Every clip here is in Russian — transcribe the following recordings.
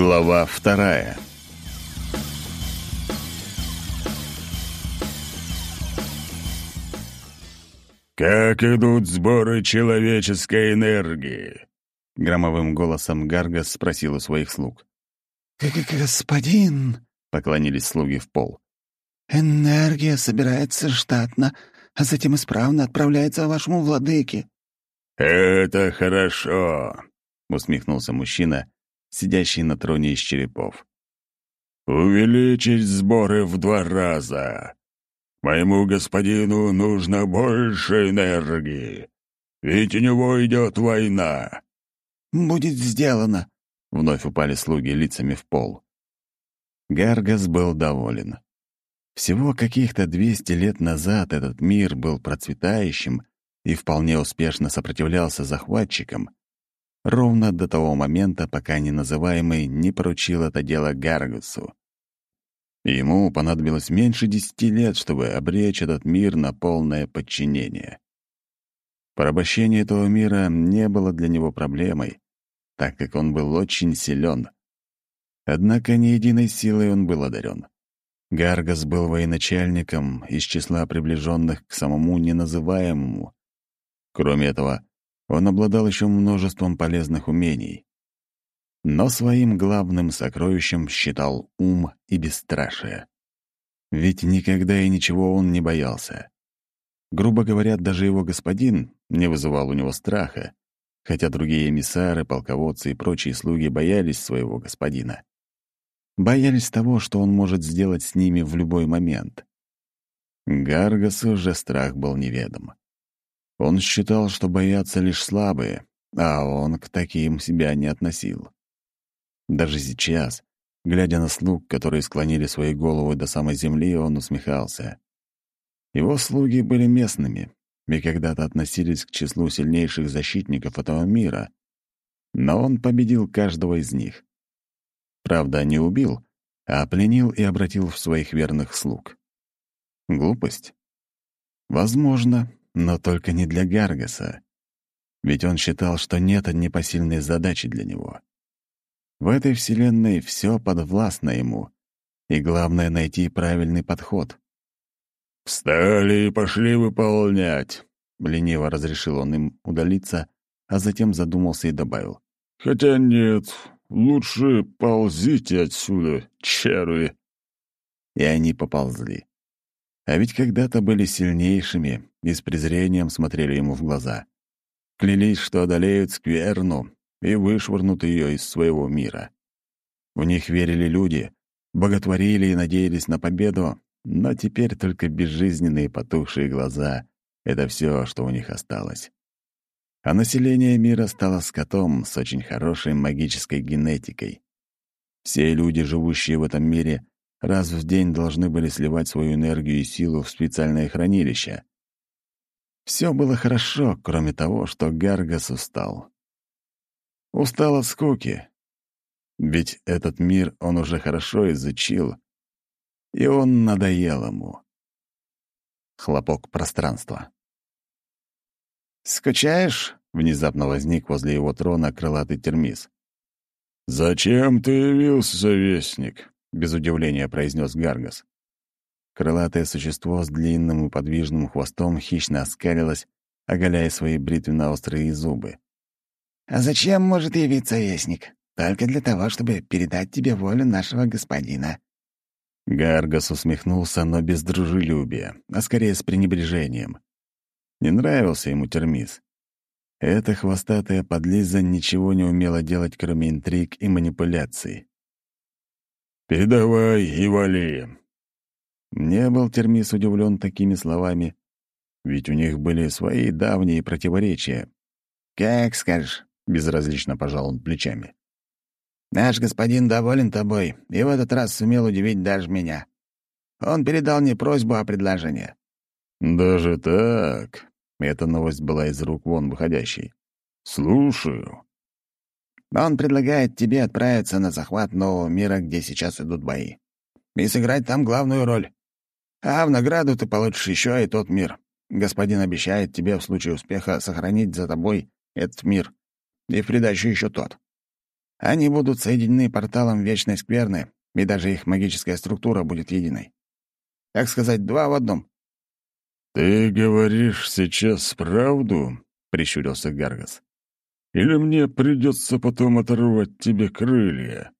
Глава вторая «Как идут сборы человеческой энергии?» — громовым голосом Гаргас спросил у своих слуг. «Господин!» — поклонились слуги в пол. «Энергия собирается штатно, а затем исправно отправляется вашему владыке». «Это хорошо», — усмехнулся мужчина, сидящий на троне из черепов. «Увеличить сборы в два раза. Моему господину нужно больше энергии, ведь у него идет война». «Будет сделано», — вновь упали слуги лицами в пол. Гаргас был доволен. Всего каких-то двести лет назад этот мир был процветающим и вполне успешно сопротивлялся захватчикам, ровно до того момента, пока неназываемый не поручил это дело Гаргусу. Ему понадобилось меньше десяти лет, чтобы обречь этот мир на полное подчинение. Порабощение этого мира не было для него проблемой, так как он был очень силен. Однако ни единой силой он был одарен. Гаргас был военачальником из числа приближенных к самому неназываемому. Кроме этого, он обладал еще множеством полезных умений. Но своим главным сокровищем считал ум и бесстрашие. Ведь никогда и ничего он не боялся. Грубо говоря, даже его господин не вызывал у него страха, хотя другие эмиссары, полководцы и прочие слуги боялись своего господина. Боялись того, что он может сделать с ними в любой момент. Гаргасу же страх был неведом. Он считал, что боятся лишь слабые, а он к таким себя не относил. Даже сейчас, глядя на слуг, которые склонили свои головы до самой земли, он усмехался. Его слуги были местными и когда-то относились к числу сильнейших защитников этого мира, но он победил каждого из них. Правда, не убил, а пленил и обратил в своих верных слуг. Глупость? Возможно, но только не для Гаргаса. Ведь он считал, что нет непосильной задачи для него. В этой вселенной все подвластно ему, и главное — найти правильный подход. «Встали и пошли выполнять», — лениво разрешил он им удалиться, а затем задумался и добавил. «Хотя нет, лучше ползите отсюда, черви». И они поползли. А ведь когда-то были сильнейшими и с презрением смотрели ему в глаза. Клялись, что одолеют скверну и вышвырнут ее из своего мира. В них верили люди, боготворили и надеялись на победу, но теперь только безжизненные потухшие глаза — это все, что у них осталось. А население мира стало скотом с очень хорошей магической генетикой. Все люди, живущие в этом мире, раз в день должны были сливать свою энергию и силу в специальное хранилище. Все было хорошо, кроме того, что Гаргас устал. Устал от скуки. Ведь этот мир он уже хорошо изучил, и он надоел ему. Хлопок пространства. «Скучаешь?» — внезапно возник возле его трона крылатый термис. «Зачем ты явился, вестник?» — без удивления произнес Гаргас. Крылатое существо с длинным и подвижным хвостом хищно оскалилось, оголяя свои бритвенно-острые зубы. «А зачем может явиться вестник? Только для того, чтобы передать тебе волю нашего господина». Гаргас усмехнулся, но без дружелюбия, а скорее с пренебрежением. Не нравился ему термис. Эта хвостатая подлиза ничего не умела делать, кроме интриг и манипуляций. «Передавай и вали». Не был Термис удивлен такими словами, ведь у них были свои давние противоречия. «Как скажешь», — безразлично пожал он плечами. «Наш господин доволен тобой и в этот раз сумел удивить даже меня. Он передал мне просьбу о предложении». «Даже так?» — эта новость была из рук вон выходящей. «Слушаю». Он предлагает тебе отправиться на захват нового мира, где сейчас идут бои, и сыграть там главную роль. А в награду ты получишь еще и тот мир. Господин обещает тебе в случае успеха сохранить за тобой этот мир и в придачу еще тот. Они будут соединены порталом Вечной Скверны, и даже их магическая структура будет единой. Так сказать, два в одном. «Ты говоришь сейчас правду?» — прищурился Гаргас. «Или мне придется потом оторвать тебе крылья?»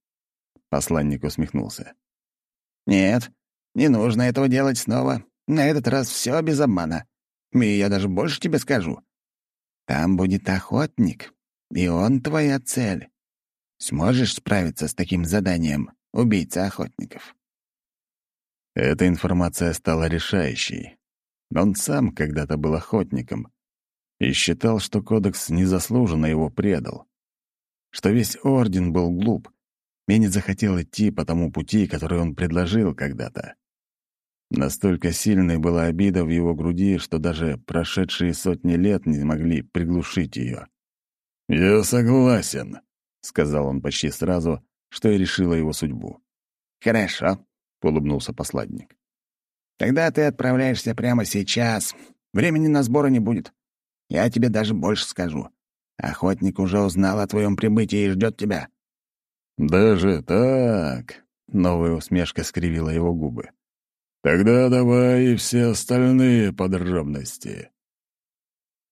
Посланник усмехнулся. «Нет, не нужно этого делать снова. На этот раз все без обмана. И я даже больше тебе скажу. Там будет охотник, и он твоя цель. Сможешь справиться с таким заданием, убийца охотников?» Эта информация стала решающей. Он сам когда-то был охотником и считал, что Кодекс незаслуженно его предал, что весь Орден был глуп и не захотел идти по тому пути, который он предложил когда-то. Настолько сильной была обида в его груди, что даже прошедшие сотни лет не могли приглушить ее. «Я согласен», — сказал он почти сразу, что и решило его судьбу. «Хорошо», — улыбнулся посладник. «Тогда ты отправляешься прямо сейчас. Времени на сборы не будет. Я тебе даже больше скажу. Охотник уже узнал о твоем прибытии и ждет тебя». «Даже так?» — новая усмешка скривила его губы. «Тогда давай и все остальные подробности».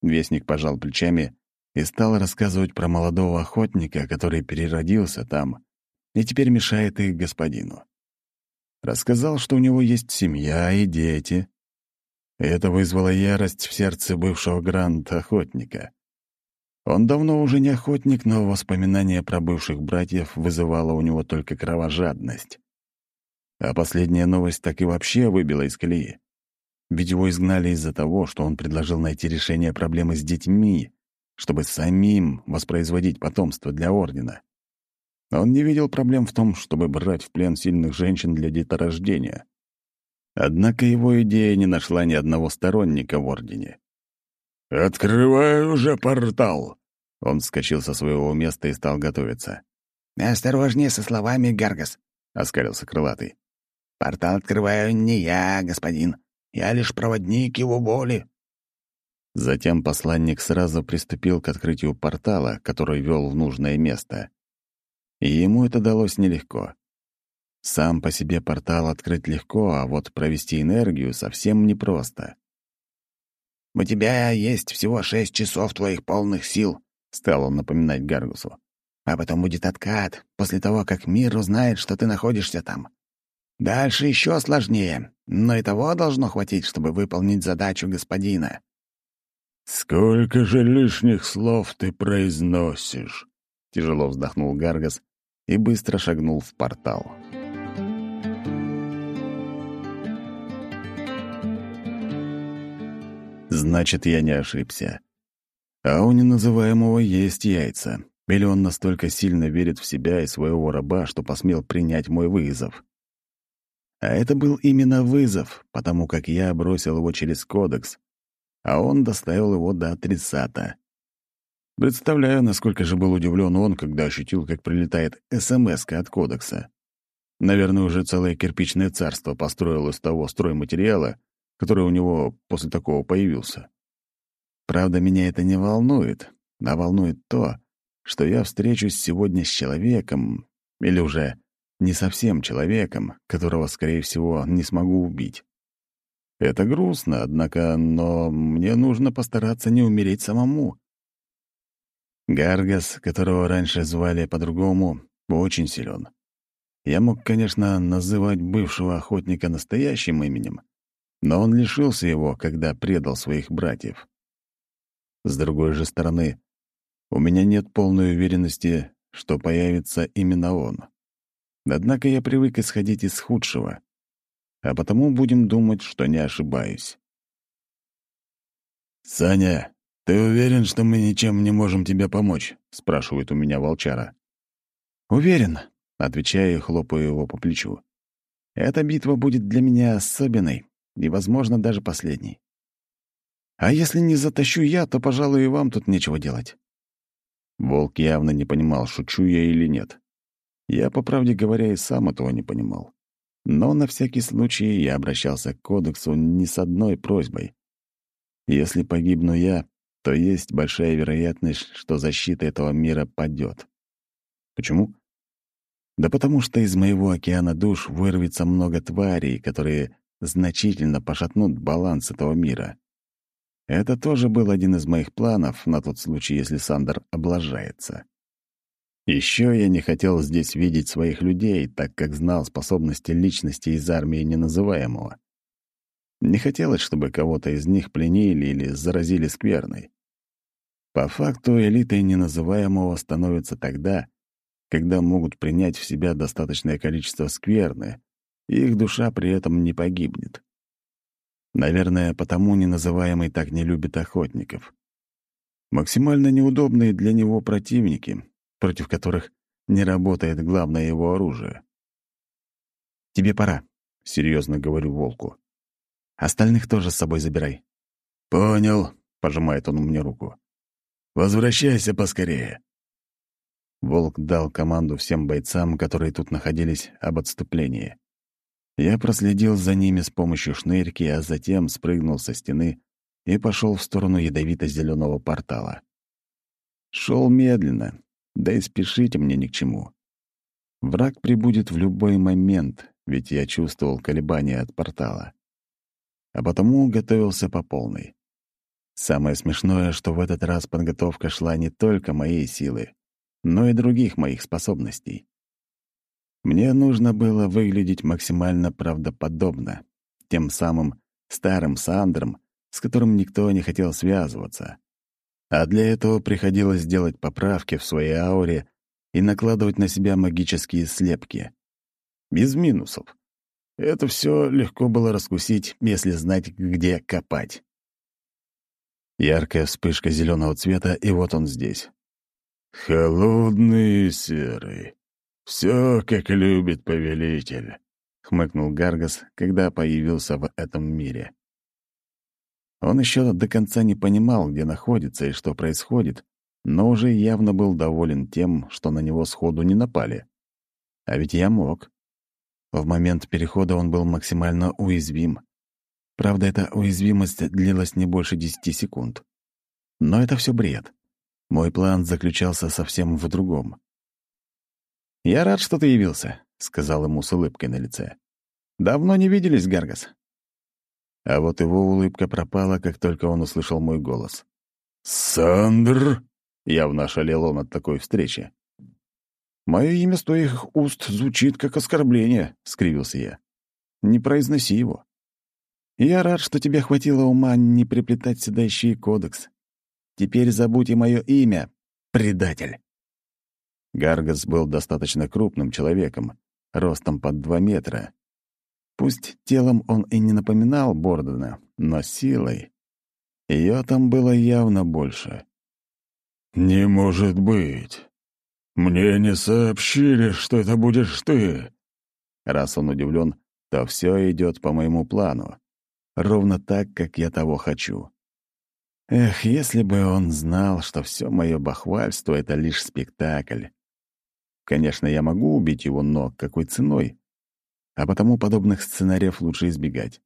Вестник пожал плечами и стал рассказывать про молодого охотника, который переродился там и теперь мешает их господину. Рассказал, что у него есть семья и дети. Это вызвало ярость в сердце бывшего гранд-охотника. Он давно уже не охотник, но воспоминание про бывших братьев вызывало у него только кровожадность. А последняя новость так и вообще выбила из колеи. Ведь его изгнали из-за того, что он предложил найти решение проблемы с детьми, чтобы самим воспроизводить потомство для Ордена. Он не видел проблем в том, чтобы брать в плен сильных женщин для деторождения. Однако его идея не нашла ни одного сторонника в Ордене. «Открывай уже портал!» Он вскочил со своего места и стал готовиться. «Осторожнее со словами, Гаргас», — оскалился крылатый. «Портал открываю не я, господин. Я лишь проводник его воли». Затем посланник сразу приступил к открытию портала, который вел в нужное место. И ему это далось нелегко. Сам по себе портал открыть легко, а вот провести энергию совсем непросто. «У тебя есть всего шесть часов твоих полных сил», — стал он напоминать Гаргусу. «А потом будет откат, после того, как мир узнает, что ты находишься там. Дальше еще сложнее, но и того должно хватить, чтобы выполнить задачу господина». «Сколько же лишних слов ты произносишь?» — тяжело вздохнул Гаргас и быстро шагнул в портал. Значит, я не ошибся. А у неназываемого есть яйца. Или он настолько сильно верит в себя и своего раба, что посмел принять мой вызов. А это был именно вызов, потому как я бросил его через кодекс, а он доставил его до адресата. Представляю, насколько же был удивлен он, когда ощутил, как прилетает смс от кодекса. Наверное, уже целое кирпичное царство построил из того стройматериала, который у него после такого появился. Правда, меня это не волнует, а волнует то, что я встречусь сегодня с человеком, или уже не совсем человеком, которого, скорее всего, не смогу убить. Это грустно, однако, но мне нужно постараться не умереть самому. Гаргас, которого раньше звали по-другому, очень силен. Я мог, конечно, называть бывшего охотника настоящим именем, но он лишился его, когда предал своих братьев. С другой же стороны, у меня нет полной уверенности, что появится именно он. Однако я привык исходить из худшего, а потому будем думать, что не ошибаюсь. «Саня, ты уверен, что мы ничем не можем тебе помочь?» — спрашивает у меня волчара. «Уверен», — отвечаю и хлопаю его по плечу. «Эта битва будет для меня особенной и, возможно, даже последней. А если не затащу я, то, пожалуй, и вам тут нечего делать». Волк явно не понимал, шучу я или нет. Я, по правде говоря, и сам этого не понимал. Но на всякий случай я обращался к кодексу не с одной просьбой. Если погибну я, то есть большая вероятность, что защита этого мира падет. Почему? Да потому что из моего океана душ вырвется много тварей, которые значительно пошатнут баланс этого мира. Это тоже был один из моих планов на тот случай, если Сандер облажается. Еще я не хотел здесь видеть своих людей, так как знал способности личности из армии неназываемого. Не хотелось, чтобы кого-то из них пленили или заразили скверной. По факту элитой неназываемого становится тогда, когда могут принять в себя достаточное количество скверны, их душа при этом не погибнет. Наверное, потому неназываемый так не любит охотников. Максимально неудобные для него противники, против которых не работает главное его оружие. «Тебе пора», — серьезно говорю волку. «Остальных тоже с собой забирай». «Понял», — пожимает он мне руку. «Возвращайся поскорее». Волк дал команду всем бойцам, которые тут находились, об отступлении. Я проследил за ними с помощью шнырки, а затем спрыгнул со стены и пошел в сторону ядовито зеленого портала. Шел медленно, да и спешить мне ни к чему. Враг прибудет в любой момент, ведь я чувствовал колебания от портала. А потому готовился по полной. Самое смешное, что в этот раз подготовка шла не только моей силы, но и других моих способностей. Мне нужно было выглядеть максимально правдоподобно, тем самым старым Сандром, с которым никто не хотел связываться. А для этого приходилось делать поправки в своей ауре и накладывать на себя магические слепки. Без минусов. Это все легко было раскусить, если знать, где копать. Яркая вспышка зеленого цвета, и вот он здесь. «Холодный и серый. Все, как любит повелитель», — хмыкнул Гаргас, когда появился в этом мире. Он еще до конца не понимал, где находится и что происходит, но уже явно был доволен тем, что на него сходу не напали. А ведь я мог. В момент перехода он был максимально уязвим. Правда, эта уязвимость длилась не больше десяти секунд. Но это все бред. Мой план заключался совсем в другом. «Я рад, что ты явился», — сказал ему с улыбкой на лице. «Давно не виделись, Гаргас». А вот его улыбка пропала, как только он услышал мой голос. «Сандр?» — явно ошалел он от такой встречи. «Мое имя с твоих уст звучит как оскорбление», — скривился я. «Не произноси его. Я рад, что тебе хватило ума не приплетать сюда еще и кодекс. Теперь забудь и мое имя, предатель». Гаргас был достаточно крупным человеком, ростом под два метра. Пусть телом он и не напоминал Бордена, но силой. Ее там было явно больше. «Не может быть! Мне не сообщили, что это будешь ты!» Раз он удивлен, то все идет по моему плану. Ровно так, как я того хочу. Эх, если бы он знал, что все мое бахвальство — это лишь спектакль. Конечно, я могу убить его, но какой ценой? А потому подобных сценариев лучше избегать.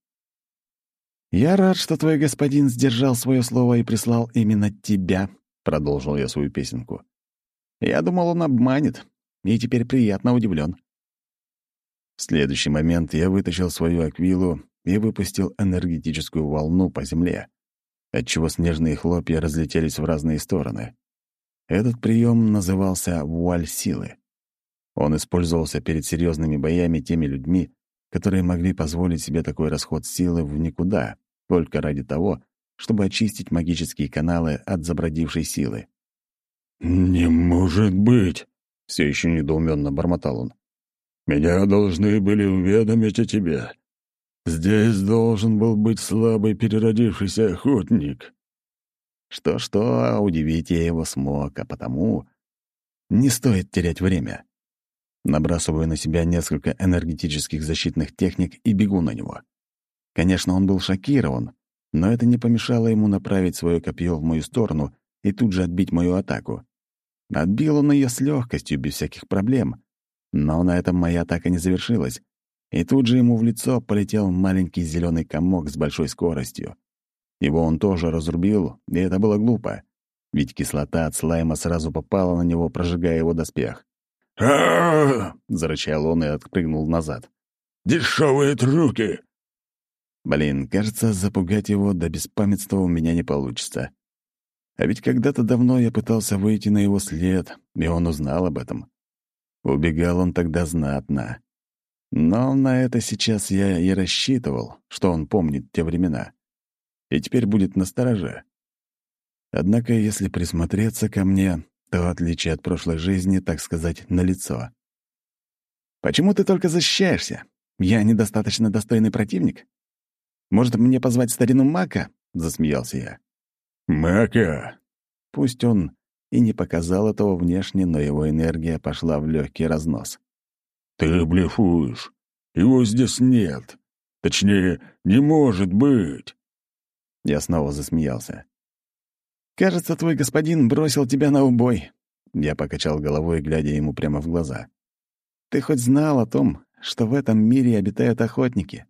«Я рад, что твой господин сдержал свое слово и прислал именно тебя», — продолжил я свою песенку. «Я думал, он обманет, и теперь приятно удивлен. В следующий момент я вытащил свою аквилу и выпустил энергетическую волну по земле отчего снежные хлопья разлетелись в разные стороны. Этот прием назывался «вуаль силы». Он использовался перед серьезными боями теми людьми, которые могли позволить себе такой расход силы в никуда, только ради того, чтобы очистить магические каналы от забродившей силы. «Не может быть!» — все еще недоуменно бормотал он. «Меня должны были уведомить о тебе. Здесь должен был быть слабый переродившийся охотник. Что-что, а удивить я его смог, а потому не стоит терять время. Набрасываю на себя несколько энергетических защитных техник и бегу на него. Конечно, он был шокирован, но это не помешало ему направить свое копье в мою сторону и тут же отбить мою атаку. Отбил он ее с легкостью, без всяких проблем. Но на этом моя атака не завершилась, и тут же ему в лицо полетел маленький зеленый комок с большой скоростью. Его он тоже разрубил, и это было глупо, ведь кислота от слайма сразу попала на него, прожигая его доспех. Зарычал он и отпрыгнул назад. Дешевые трюки!» Блин, кажется, запугать его до беспамятства у меня не получится. А ведь когда-то давно я пытался выйти на его след, и он узнал об этом. Убегал он тогда знатно. Но на это сейчас я и рассчитывал, что он помнит те времена. И теперь будет настороже. Однако, если присмотреться ко мне, то отличие от прошлой жизни, так сказать, налицо. «Почему ты только защищаешься? Я недостаточно достойный противник? Может, мне позвать старину Мака?» — засмеялся я. «Мака!» Пусть он и не показал этого внешне, но его энергия пошла в легкий разнос. «Ты блефуешь. Его здесь нет. Точнее, не может быть!» Я снова засмеялся. «Кажется, твой господин бросил тебя на убой». Я покачал головой, глядя ему прямо в глаза. «Ты хоть знал о том, что в этом мире обитают охотники?»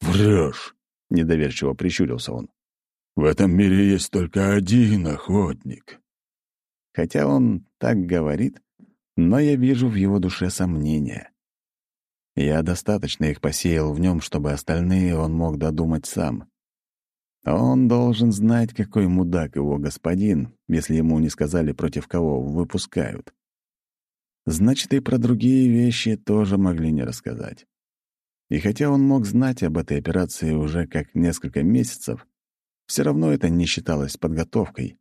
«Врешь!» — недоверчиво прищурился он. «В этом мире есть только один охотник». Хотя он так говорит, но я вижу в его душе сомнения. Я достаточно их посеял в нем, чтобы остальные он мог додумать сам. Он должен знать, какой мудак его господин, если ему не сказали, против кого выпускают. Значит, и про другие вещи тоже могли не рассказать. И хотя он мог знать об этой операции уже как несколько месяцев, все равно это не считалось подготовкой.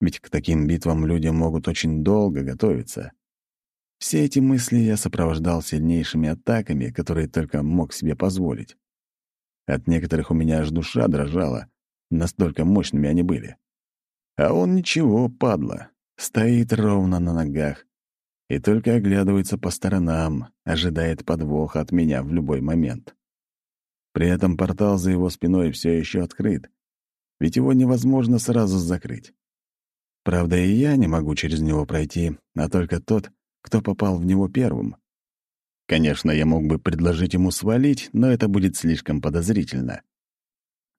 Ведь к таким битвам люди могут очень долго готовиться. Все эти мысли я сопровождал сильнейшими атаками, которые только мог себе позволить. От некоторых у меня аж душа дрожала, настолько мощными они были. А он ничего, падла, стоит ровно на ногах, и только оглядывается по сторонам, ожидает подвоха от меня в любой момент. При этом портал за его спиной все еще открыт, ведь его невозможно сразу закрыть. Правда, и я не могу через него пройти, а только тот, кто попал в него первым. Конечно, я мог бы предложить ему свалить, но это будет слишком подозрительно.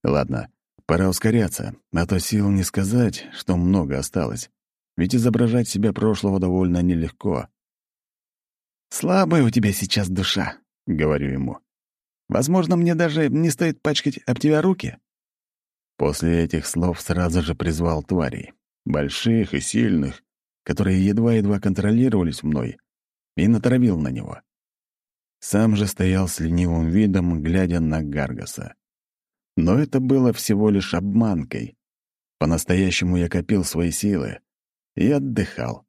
Ладно, пора ускоряться, а то сил не сказать, что много осталось ведь изображать себя прошлого довольно нелегко. «Слабая у тебя сейчас душа», — говорю ему. «Возможно, мне даже не стоит пачкать об тебя руки». После этих слов сразу же призвал тварей, больших и сильных, которые едва-едва контролировались мной, и натравил на него. Сам же стоял с ленивым видом, глядя на Гаргаса. Но это было всего лишь обманкой. По-настоящему я копил свои силы, и отдыхал.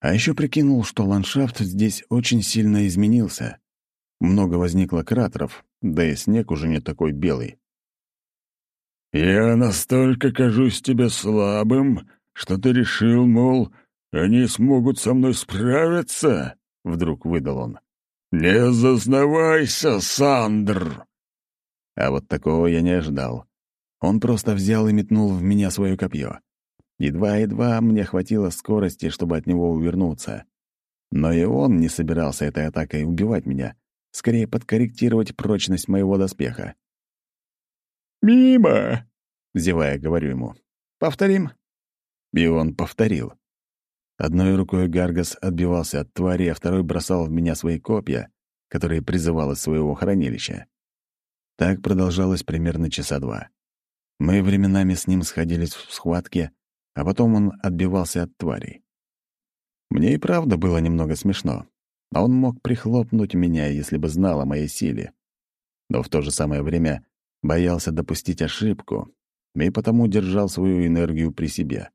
А еще прикинул, что ландшафт здесь очень сильно изменился. Много возникло кратеров, да и снег уже не такой белый. «Я настолько кажусь тебе слабым, что ты решил, мол, они смогут со мной справиться?» — вдруг выдал он. «Не зазнавайся, Сандр!» А вот такого я не ожидал. Он просто взял и метнул в меня свое копье. Едва-едва мне хватило скорости, чтобы от него увернуться. Но и он не собирался этой атакой убивать меня, скорее подкорректировать прочность моего доспеха. «Мимо!» — зевая, говорю ему. «Повторим?» И он повторил. Одной рукой Гаргас отбивался от твари, а второй бросал в меня свои копья, которые призывал из своего хранилища. Так продолжалось примерно часа два. Мы временами с ним сходились в схватке, а потом он отбивался от тварей. Мне и правда было немного смешно, а он мог прихлопнуть меня, если бы знал о моей силе. Но в то же самое время боялся допустить ошибку и потому держал свою энергию при себе.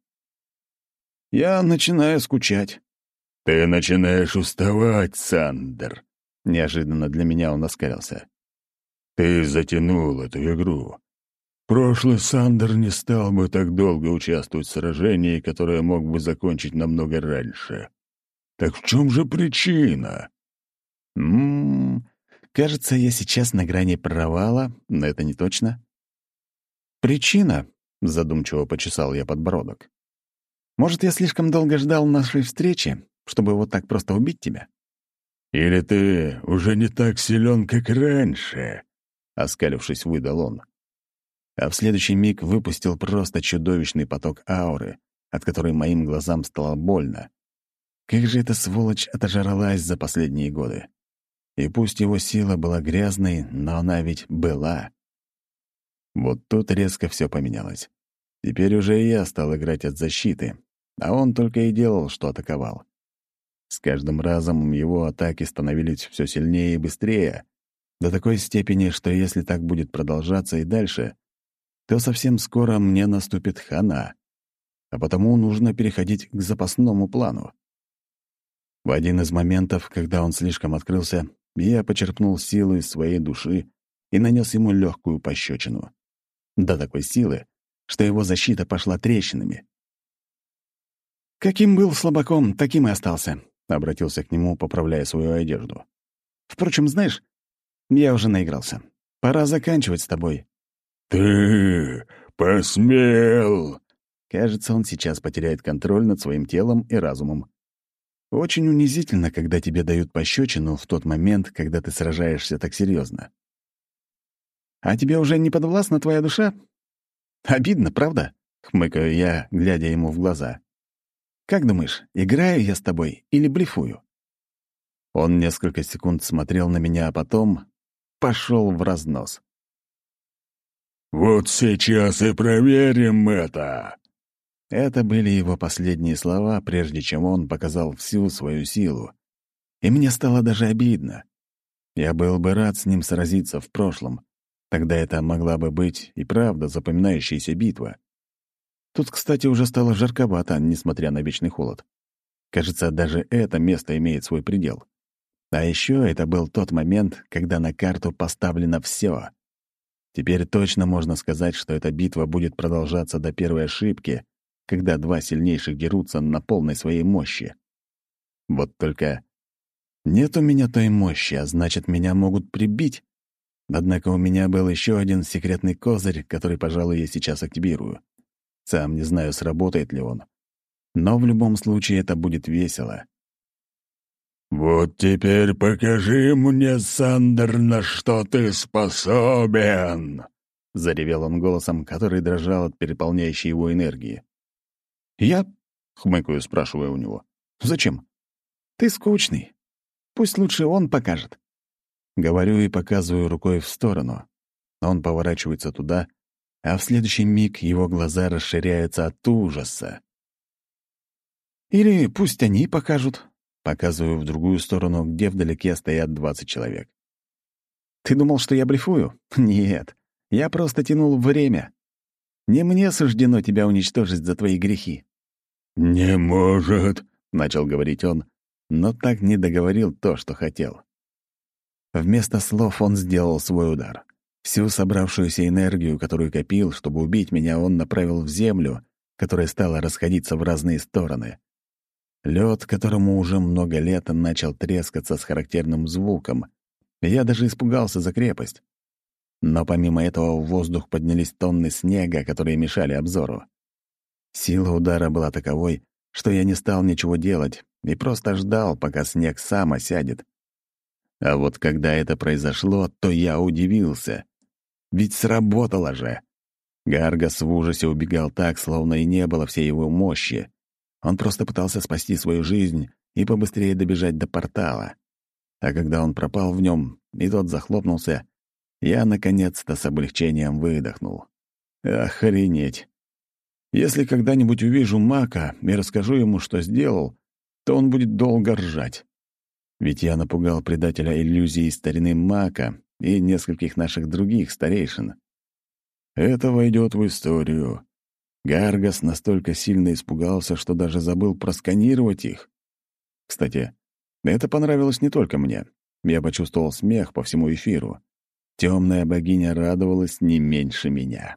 «Я начинаю скучать». «Ты начинаешь уставать, Сандер», — неожиданно для меня он оскалился. «Ты затянул эту игру. Прошлый Сандер не стал бы так долго участвовать в сражении, которое мог бы закончить намного раньше. Так в чем же причина? Ммм, кажется, я сейчас на грани провала, но это не точно. Причина, задумчиво почесал я подбородок. Может, я слишком долго ждал нашей встречи, чтобы вот так просто убить тебя? Или ты уже не так силен, как раньше? Оскалившись, выдал он а в следующий миг выпустил просто чудовищный поток ауры, от которой моим глазам стало больно. Как же эта сволочь отожралась за последние годы. И пусть его сила была грязной, но она ведь была. Вот тут резко все поменялось. Теперь уже и я стал играть от защиты, а он только и делал, что атаковал. С каждым разом его атаки становились все сильнее и быстрее, до такой степени, что если так будет продолжаться и дальше, то совсем скоро мне наступит хана, а потому нужно переходить к запасному плану. В один из моментов, когда он слишком открылся, я почерпнул силу из своей души и нанес ему легкую пощечину. До такой силы, что его защита пошла трещинами. «Каким был слабаком, таким и остался», — обратился к нему, поправляя свою одежду. «Впрочем, знаешь, я уже наигрался. Пора заканчивать с тобой». «Ты посмел!» Кажется, он сейчас потеряет контроль над своим телом и разумом. Очень унизительно, когда тебе дают пощечину в тот момент, когда ты сражаешься так серьезно. «А тебе уже не подвластна твоя душа?» «Обидно, правда?» — хмыкаю я, глядя ему в глаза. «Как думаешь, играю я с тобой или блефую?» Он несколько секунд смотрел на меня, а потом пошел в разнос. «Вот сейчас и проверим это!» Это были его последние слова, прежде чем он показал всю свою силу. И мне стало даже обидно. Я был бы рад с ним сразиться в прошлом. Тогда это могла бы быть и правда запоминающаяся битва. Тут, кстати, уже стало жарковато, несмотря на вечный холод. Кажется, даже это место имеет свой предел. А еще это был тот момент, когда на карту поставлено все. Теперь точно можно сказать, что эта битва будет продолжаться до первой ошибки, когда два сильнейших дерутся на полной своей мощи. Вот только нет у меня той мощи, а значит, меня могут прибить. Однако у меня был еще один секретный козырь, который, пожалуй, я сейчас активирую. Сам не знаю, сработает ли он. Но в любом случае это будет весело. «Вот теперь покажи мне, Сандер, на что ты способен!» — заревел он голосом, который дрожал от переполняющей его энергии. «Я?» — хмыкаю, спрашивая у него. «Зачем?» «Ты скучный. Пусть лучше он покажет». Говорю и показываю рукой в сторону. Он поворачивается туда, а в следующий миг его глаза расширяются от ужаса. «Или пусть они покажут», Показываю в другую сторону, где вдалеке стоят 20 человек. «Ты думал, что я блефую? Нет. Я просто тянул время. Не мне суждено тебя уничтожить за твои грехи». «Не может», — начал говорить он, но так не договорил то, что хотел. Вместо слов он сделал свой удар. Всю собравшуюся энергию, которую копил, чтобы убить меня, он направил в землю, которая стала расходиться в разные стороны. Лед, которому уже много лет начал трескаться с характерным звуком. Я даже испугался за крепость. Но помимо этого в воздух поднялись тонны снега, которые мешали обзору. Сила удара была таковой, что я не стал ничего делать и просто ждал, пока снег сам осядет. А вот когда это произошло, то я удивился. Ведь сработало же. Гаргас в ужасе убегал так, словно и не было всей его мощи. Он просто пытался спасти свою жизнь и побыстрее добежать до портала. А когда он пропал в нем, и тот захлопнулся, я наконец-то с облегчением выдохнул. Охренеть! Если когда-нибудь увижу Мака и расскажу ему, что сделал, то он будет долго ржать. Ведь я напугал предателя иллюзии старины Мака и нескольких наших других старейшин. Это войдет в историю. Гаргас настолько сильно испугался, что даже забыл просканировать их. Кстати, это понравилось не только мне. Я почувствовал смех по всему эфиру. Темная богиня радовалась не меньше меня.